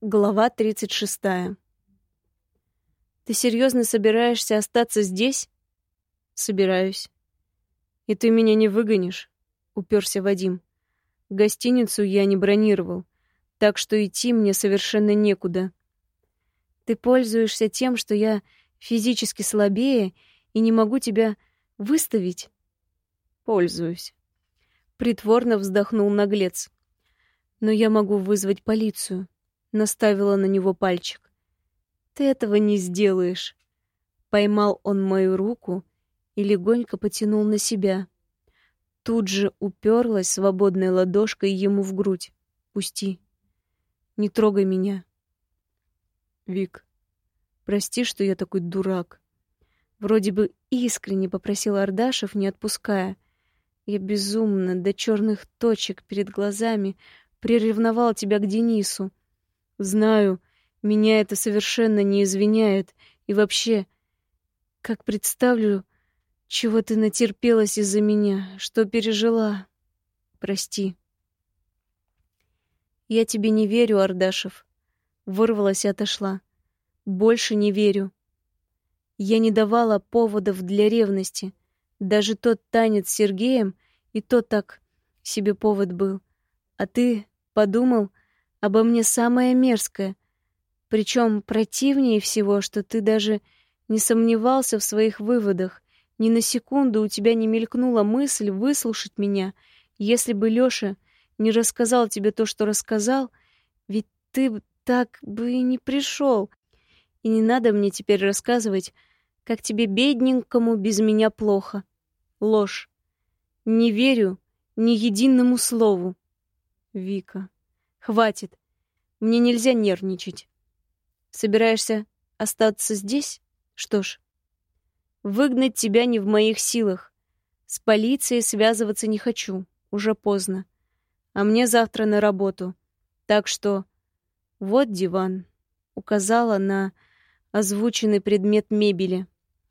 Глава 36. Ты серьезно собираешься остаться здесь? Собираюсь. И ты меня не выгонишь? Уперся Вадим. Гостиницу я не бронировал, так что идти мне совершенно некуда. Ты пользуешься тем, что я физически слабее и не могу тебя выставить? Пользуюсь. Притворно вздохнул наглец. Но я могу вызвать полицию наставила на него пальчик. Ты этого не сделаешь. Поймал он мою руку и легонько потянул на себя. Тут же уперлась свободной ладошкой ему в грудь. Пусти. Не трогай меня. Вик, прости, что я такой дурак. Вроде бы искренне попросил Ардашев, не отпуская. Я безумно до черных точек перед глазами приревновал тебя к Денису. Знаю, меня это совершенно не извиняет. И вообще, как представлю, чего ты натерпелась из-за меня, что пережила. Прости. Я тебе не верю, Ардашев. Вырвалась и отошла. Больше не верю. Я не давала поводов для ревности. Даже тот танец с Сергеем, и то так себе повод был. А ты подумал, обо мне самое мерзкое. Причем противнее всего, что ты даже не сомневался в своих выводах. Ни на секунду у тебя не мелькнула мысль выслушать меня. Если бы Лёша не рассказал тебе то, что рассказал, ведь ты так бы и не пришел. И не надо мне теперь рассказывать, как тебе бедненькому без меня плохо. Ложь. Не верю ни единому слову. Вика. Хватит. Мне нельзя нервничать. Собираешься остаться здесь? Что ж, выгнать тебя не в моих силах. С полицией связываться не хочу. Уже поздно. А мне завтра на работу. Так что вот диван. Указала на озвученный предмет мебели.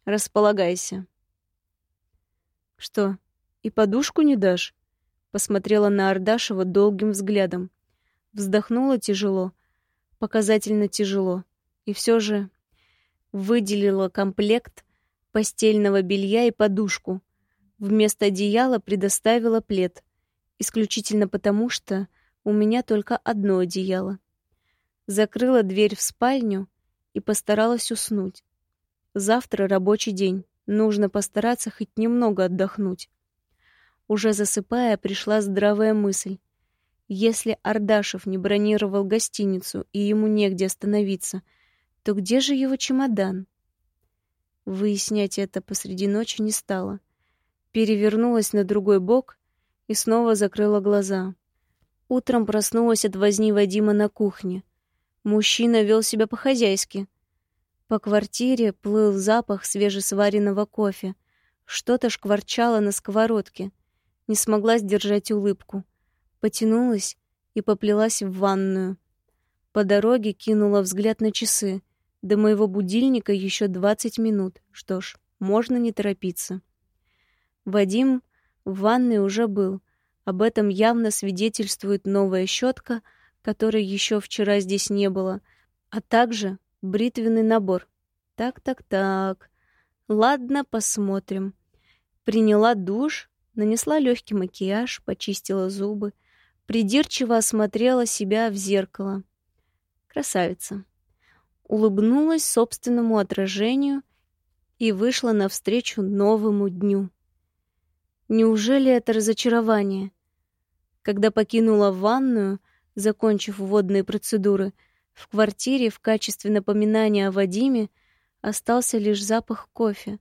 Располагайся. Что, и подушку не дашь? Посмотрела на Ардашева долгим взглядом. Вздохнула тяжело, показательно тяжело, и все же выделила комплект постельного белья и подушку. Вместо одеяла предоставила плед, исключительно потому, что у меня только одно одеяло. Закрыла дверь в спальню и постаралась уснуть. Завтра рабочий день, нужно постараться хоть немного отдохнуть. Уже засыпая, пришла здравая мысль. Если Ардашев не бронировал гостиницу и ему негде остановиться, то где же его чемодан? Выяснять это посреди ночи не стала. Перевернулась на другой бок и снова закрыла глаза. Утром проснулась от возни Вадима на кухне. Мужчина вел себя по-хозяйски. По квартире плыл запах свежесваренного кофе. Что-то шкварчало на сковородке. Не смогла сдержать улыбку потянулась и поплелась в ванную. По дороге кинула взгляд на часы. До моего будильника еще двадцать минут. Что ж, можно не торопиться. Вадим в ванной уже был. Об этом явно свидетельствует новая щетка, которой еще вчера здесь не было, а также бритвенный набор. Так-так-так. Ладно, посмотрим. Приняла душ, нанесла легкий макияж, почистила зубы — придирчиво осмотрела себя в зеркало. Красавица. Улыбнулась собственному отражению и вышла навстречу новому дню. Неужели это разочарование? Когда покинула ванную, закончив водные процедуры, в квартире в качестве напоминания о Вадиме остался лишь запах кофе,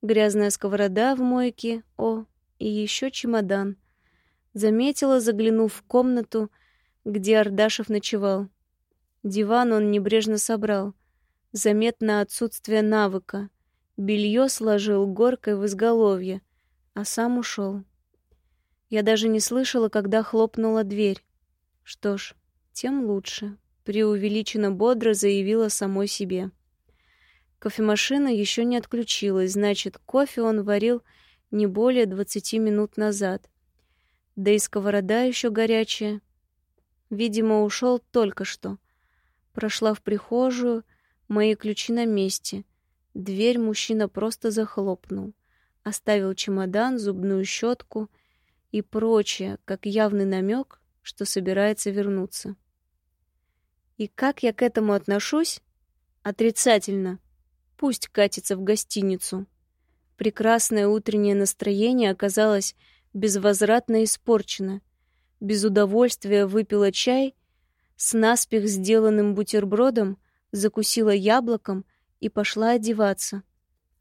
грязная сковорода в мойке, о, и еще чемодан. Заметила, заглянув в комнату, где Ардашев ночевал. Диван он небрежно собрал. Заметно отсутствие навыка. Белье сложил горкой в изголовье, а сам ушел. Я даже не слышала, когда хлопнула дверь. Что ж, тем лучше. Преувеличенно бодро заявила самой себе. Кофемашина еще не отключилась, значит, кофе он варил не более двадцати минут назад. Да и сковорода еще горячая. Видимо, ушел только что. Прошла в прихожую, мои ключи на месте. Дверь мужчина просто захлопнул. Оставил чемодан, зубную щетку и прочее, как явный намек, что собирается вернуться. И как я к этому отношусь? Отрицательно. Пусть катится в гостиницу. Прекрасное утреннее настроение оказалось безвозвратно испорчено. Без удовольствия выпила чай, с наспех сделанным бутербродом, закусила яблоком и пошла одеваться.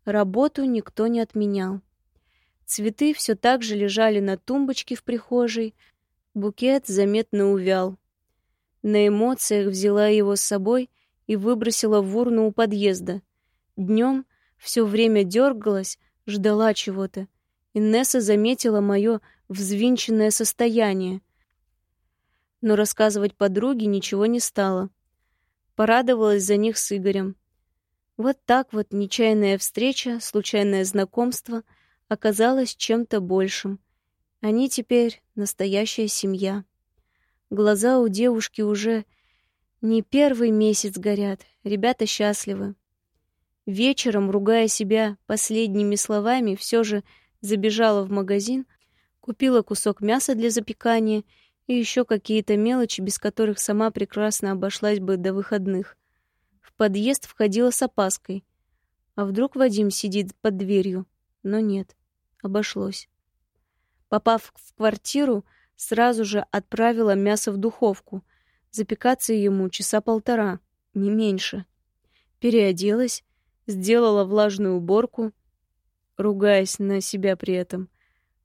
Работу никто не отменял. Цветы все так же лежали на тумбочке в прихожей, букет заметно увял. На эмоциях взяла его с собой и выбросила в урну у подъезда. Днем все время дергалась, ждала чего-то. Инесса заметила мое взвинченное состояние. Но рассказывать подруге ничего не стала. Порадовалась за них с Игорем. Вот так вот нечаянная встреча, случайное знакомство оказалось чем-то большим. Они теперь настоящая семья. Глаза у девушки уже не первый месяц горят, ребята счастливы. Вечером, ругая себя последними словами, все же забежала в магазин, купила кусок мяса для запекания и еще какие-то мелочи, без которых сама прекрасно обошлась бы до выходных. В подъезд входила с опаской. А вдруг Вадим сидит под дверью? Но нет, обошлось. Попав в квартиру, сразу же отправила мясо в духовку. Запекаться ему часа полтора, не меньше. Переоделась, сделала влажную уборку, ругаясь на себя при этом.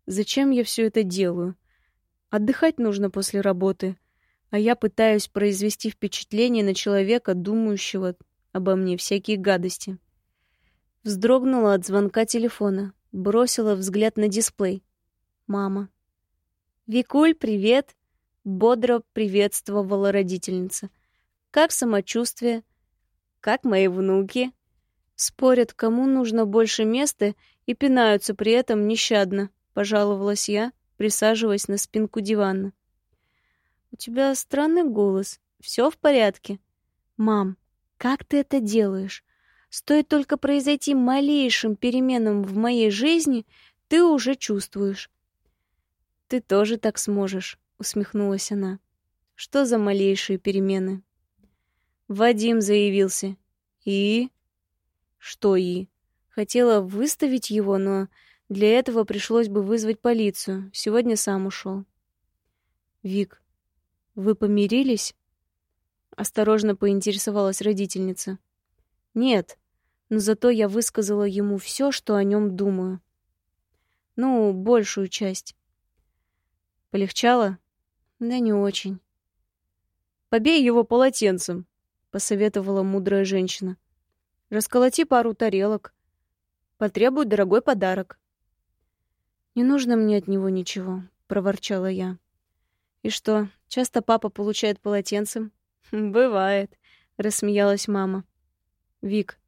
Зачем я все это делаю? Отдыхать нужно после работы, а я пытаюсь произвести впечатление на человека, думающего обо мне всякие гадости. Вздрогнула от звонка телефона, бросила взгляд на дисплей. Мама. «Викуль, привет!» — бодро приветствовала родительница. «Как самочувствие? Как мои внуки?» Спорят, кому нужно больше места, и пинаются при этом нещадно, — пожаловалась я, присаживаясь на спинку дивана. «У тебя странный голос. Все в порядке?» «Мам, как ты это делаешь? Стоит только произойти малейшим переменам в моей жизни, ты уже чувствуешь. Ты тоже так сможешь, усмехнулась она. Что за малейшие перемены? Вадим заявился. И что и? Хотела выставить его, но для этого пришлось бы вызвать полицию. Сегодня сам ушел. Вик, вы помирились? Осторожно поинтересовалась родительница. Нет, но зато я высказала ему все, что о нем думаю. Ну, большую часть. Полегчало? Да не очень. Побей его полотенцем, посоветовала мудрая женщина. Расколоти пару тарелок. Потребуй дорогой подарок. Не нужно мне от него ничего, проворчала я. И что, часто папа получает полотенцем? Бывает, рассмеялась мама. Вик,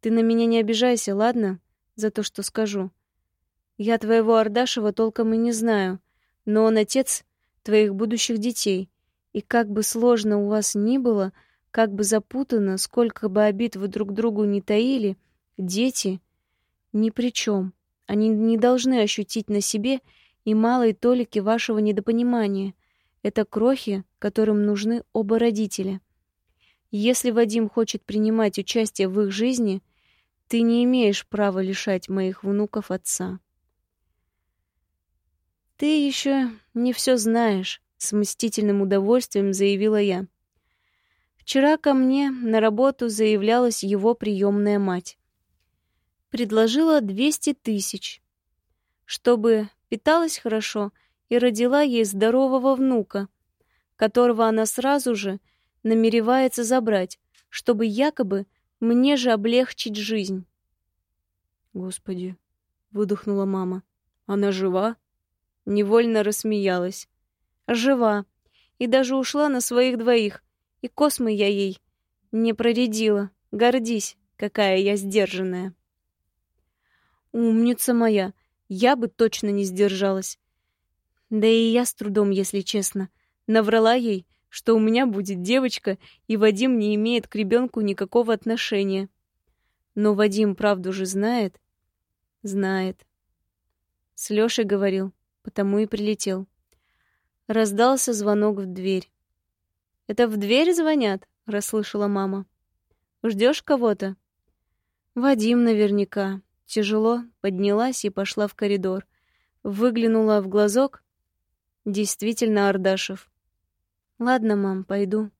ты на меня не обижайся, ладно? За то, что скажу. Я твоего Ардашева толком и не знаю но он отец твоих будущих детей. И как бы сложно у вас ни было, как бы запутано, сколько бы обид вы друг другу не таили, дети ни при чем. Они не должны ощутить на себе и малой толики вашего недопонимания. Это крохи, которым нужны оба родителя. Если Вадим хочет принимать участие в их жизни, ты не имеешь права лишать моих внуков отца. «Ты еще не все знаешь», — с мстительным удовольствием заявила я. Вчера ко мне на работу заявлялась его приемная мать. Предложила 200 тысяч, чтобы питалась хорошо и родила ей здорового внука, которого она сразу же намеревается забрать, чтобы якобы мне же облегчить жизнь. «Господи!» — выдохнула мама. «Она жива?» Невольно рассмеялась. Жива. И даже ушла на своих двоих. И космы я ей не проредила. Гордись, какая я сдержанная. Умница моя. Я бы точно не сдержалась. Да и я с трудом, если честно. Наврала ей, что у меня будет девочка, и Вадим не имеет к ребенку никакого отношения. Но Вадим правду же знает. Знает. С Лёшей говорил, потому и прилетел. Раздался звонок в дверь. «Это в дверь звонят?» — расслышала мама. «Ждёшь кого-то?» «Вадим наверняка». Тяжело поднялась и пошла в коридор. Выглянула в глазок. Действительно Ардашев. «Ладно, мам, пойду.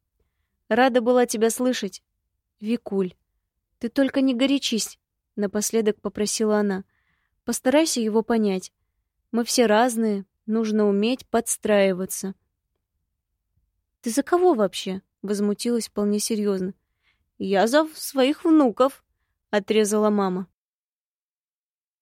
Рада была тебя слышать. Викуль, ты только не горячись», — напоследок попросила она. «Постарайся его понять. Мы все разные, нужно уметь подстраиваться». «Ты за кого вообще?» — возмутилась вполне серьезно. «Я за своих внуков», — отрезала мама.